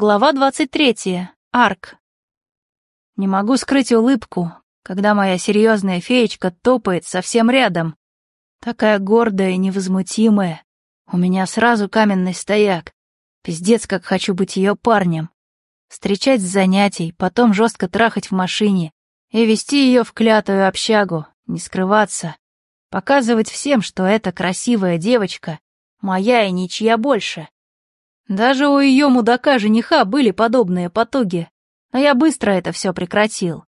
Глава 23. Арк. Не могу скрыть улыбку, когда моя серьезная феечка топает совсем рядом. Такая гордая и невозмутимая. У меня сразу каменный стояк. Пиздец, как хочу быть ее парнем. Встречать с занятий, потом жестко трахать в машине и вести ее в клятую общагу, не скрываться. Показывать всем, что эта красивая девочка моя и ничья больше. Даже у ее мудака-жениха были подобные потуги, но я быстро это все прекратил.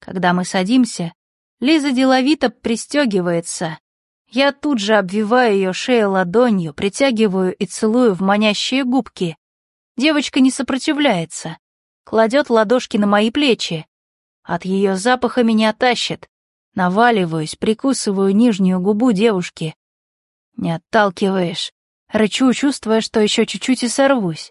Когда мы садимся, Лиза деловито пристегивается. Я тут же обвиваю ее шею ладонью, притягиваю и целую в манящие губки. Девочка не сопротивляется, кладет ладошки на мои плечи. От ее запаха меня тащит. Наваливаюсь, прикусываю нижнюю губу девушки. Не отталкиваешь. Рычу, чувствуя, что еще чуть-чуть и сорвусь.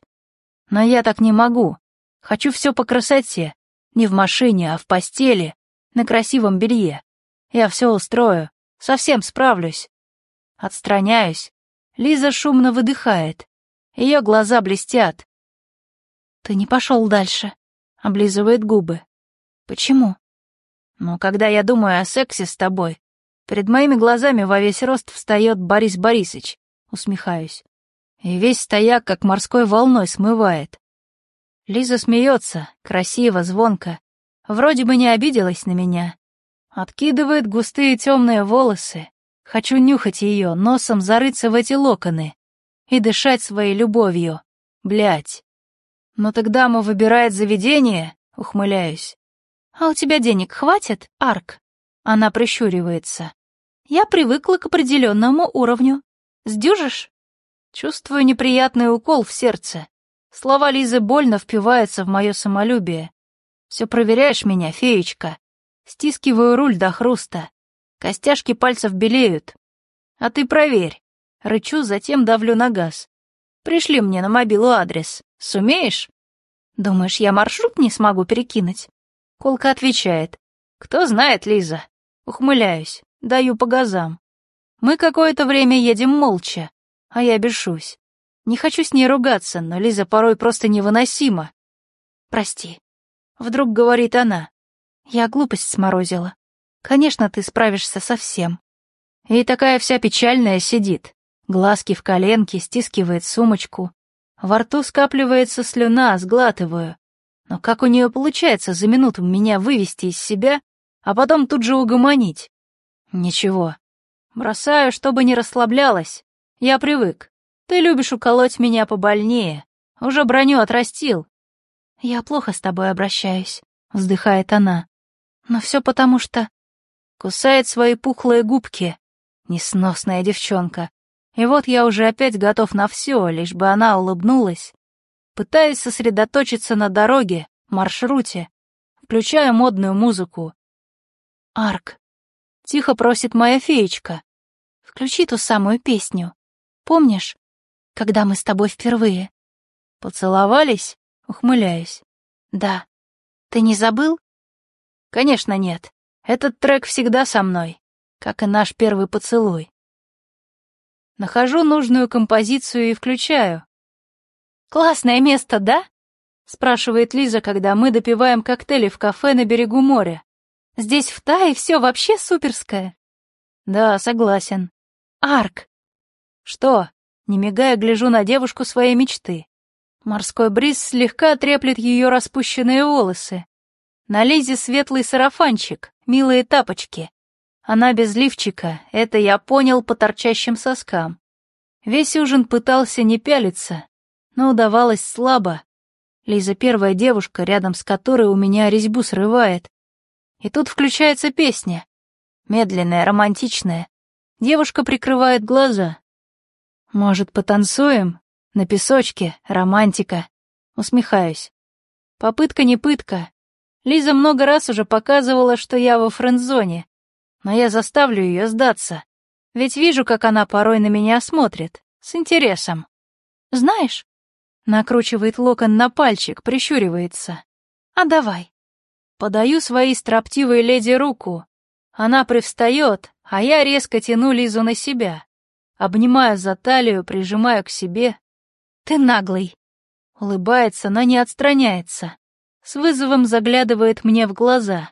Но я так не могу. Хочу все по красоте. Не в машине, а в постели, на красивом белье. Я все устрою, совсем справлюсь. Отстраняюсь. Лиза шумно выдыхает. Ее глаза блестят. «Ты не пошел дальше», — облизывает губы. «Почему?» «Ну, когда я думаю о сексе с тобой, перед моими глазами во весь рост встает Борис Борисович усмехаюсь. И весь стояк как морской волной смывает. Лиза смеется, красиво, звонко. Вроде бы не обиделась на меня. Откидывает густые темные волосы. Хочу нюхать ее, носом зарыться в эти локоны. И дышать своей любовью. Блять. Но тогда мы выбирает заведение, ухмыляюсь. А у тебя денег хватит, Арк? Она прищуривается. Я привыкла к определенному уровню. Сдюжишь? Чувствую неприятный укол в сердце. Слова Лизы больно впиваются в мое самолюбие. Все проверяешь меня, феечка. Стискиваю руль до хруста. Костяшки пальцев белеют. А ты проверь. Рычу, затем давлю на газ. Пришли мне на мобилу адрес. Сумеешь? Думаешь, я маршрут не смогу перекинуть? Колка отвечает. Кто знает, Лиза. Ухмыляюсь, даю по газам. Мы какое-то время едем молча, а я бешусь. Не хочу с ней ругаться, но Лиза порой просто невыносима. «Прости», — вдруг говорит она. «Я глупость сморозила. Конечно, ты справишься со всем». И такая вся печальная сидит. Глазки в коленке, стискивает сумочку. Во рту скапливается слюна, сглатываю. Но как у нее получается за минуту меня вывести из себя, а потом тут же угомонить? Ничего, Бросаю, чтобы не расслаблялась. Я привык. Ты любишь уколоть меня побольнее. Уже броню отрастил. Я плохо с тобой обращаюсь, вздыхает она. Но все потому что... Кусает свои пухлые губки. Несносная девчонка. И вот я уже опять готов на все, лишь бы она улыбнулась. Пытаюсь сосредоточиться на дороге, маршруте. Включаю модную музыку. «Арк», — тихо просит моя феечка. Включи ту самую песню. Помнишь, когда мы с тобой впервые? Поцеловались? Ухмыляюсь. Да. Ты не забыл? Конечно, нет. Этот трек всегда со мной, как и наш первый поцелуй. Нахожу нужную композицию и включаю. «Классное место, да?» — спрашивает Лиза, когда мы допиваем коктейли в кафе на берегу моря. «Здесь в Тае все вообще суперское». «Да, согласен. Арк!» «Что?» Не мигая, гляжу на девушку своей мечты. Морской бриз слегка треплет ее распущенные волосы. На Лизе светлый сарафанчик, милые тапочки. Она без лифчика, это я понял по торчащим соскам. Весь ужин пытался не пялиться, но удавалось слабо. Лиза первая девушка, рядом с которой у меня резьбу срывает. И тут включается песня. Медленная, романтичная. Девушка прикрывает глаза. «Может, потанцуем? На песочке, романтика». Усмехаюсь. Попытка не пытка. Лиза много раз уже показывала, что я во френдзоне. Но я заставлю ее сдаться. Ведь вижу, как она порой на меня смотрит. С интересом. «Знаешь?» Накручивает локон на пальчик, прищуривается. «А давай». Подаю своей строптивой леди руку. Она привстает, а я резко тяну Лизу на себя. Обнимаю за талию, прижимаю к себе. «Ты наглый!» Улыбается, но не отстраняется. С вызовом заглядывает мне в глаза.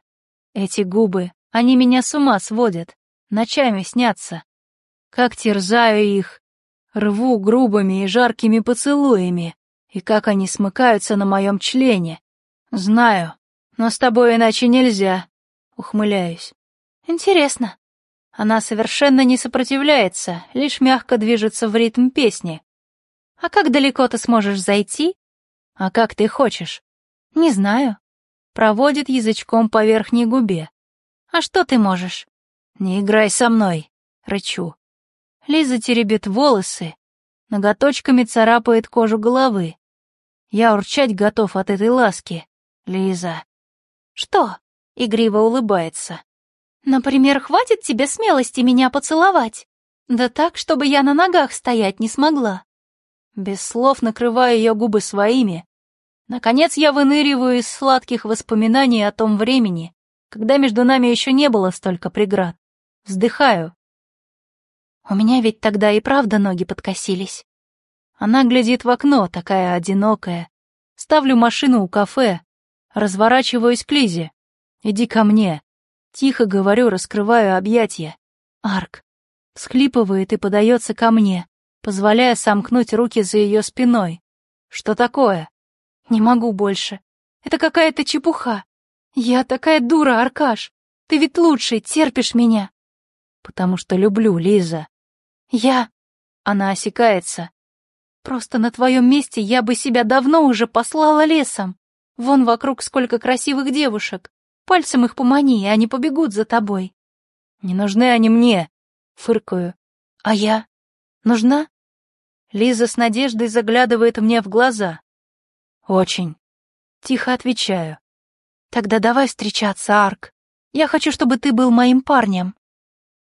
Эти губы, они меня с ума сводят. Ночами снятся. Как терзаю их. Рву грубыми и жаркими поцелуями. И как они смыкаются на моем члене. Знаю, но с тобой иначе нельзя. Ухмыляюсь. Интересно. Она совершенно не сопротивляется, лишь мягко движется в ритм песни. А как далеко ты сможешь зайти? А как ты хочешь? Не знаю. Проводит язычком по верхней губе. А что ты можешь? Не играй со мной, рычу. Лиза теребит волосы, ноготочками царапает кожу головы. Я урчать готов от этой ласки. Лиза. Что? Игриво улыбается. Например, хватит тебе смелости меня поцеловать? Да так, чтобы я на ногах стоять не смогла. Без слов накрываю ее губы своими. Наконец я выныриваю из сладких воспоминаний о том времени, когда между нами еще не было столько преград. Вздыхаю. У меня ведь тогда и правда ноги подкосились. Она глядит в окно, такая одинокая. Ставлю машину у кафе, разворачиваюсь к Лизе. Иди ко мне. Тихо говорю, раскрываю объятия. Арк. Всхлипывает и подается ко мне, позволяя сомкнуть руки за ее спиной. Что такое? Не могу больше. Это какая-то чепуха. Я такая дура, Аркаш. Ты ведь лучший, терпишь меня. Потому что люблю, Лиза. Я... Она осекается. Просто на твоем месте я бы себя давно уже послала лесом. Вон вокруг сколько красивых девушек. Пальцем их помани, и они побегут за тобой. Не нужны они мне, фыркаю. А я? Нужна? Лиза с надеждой заглядывает мне в глаза. Очень. Тихо отвечаю. Тогда давай встречаться, Арк. Я хочу, чтобы ты был моим парнем.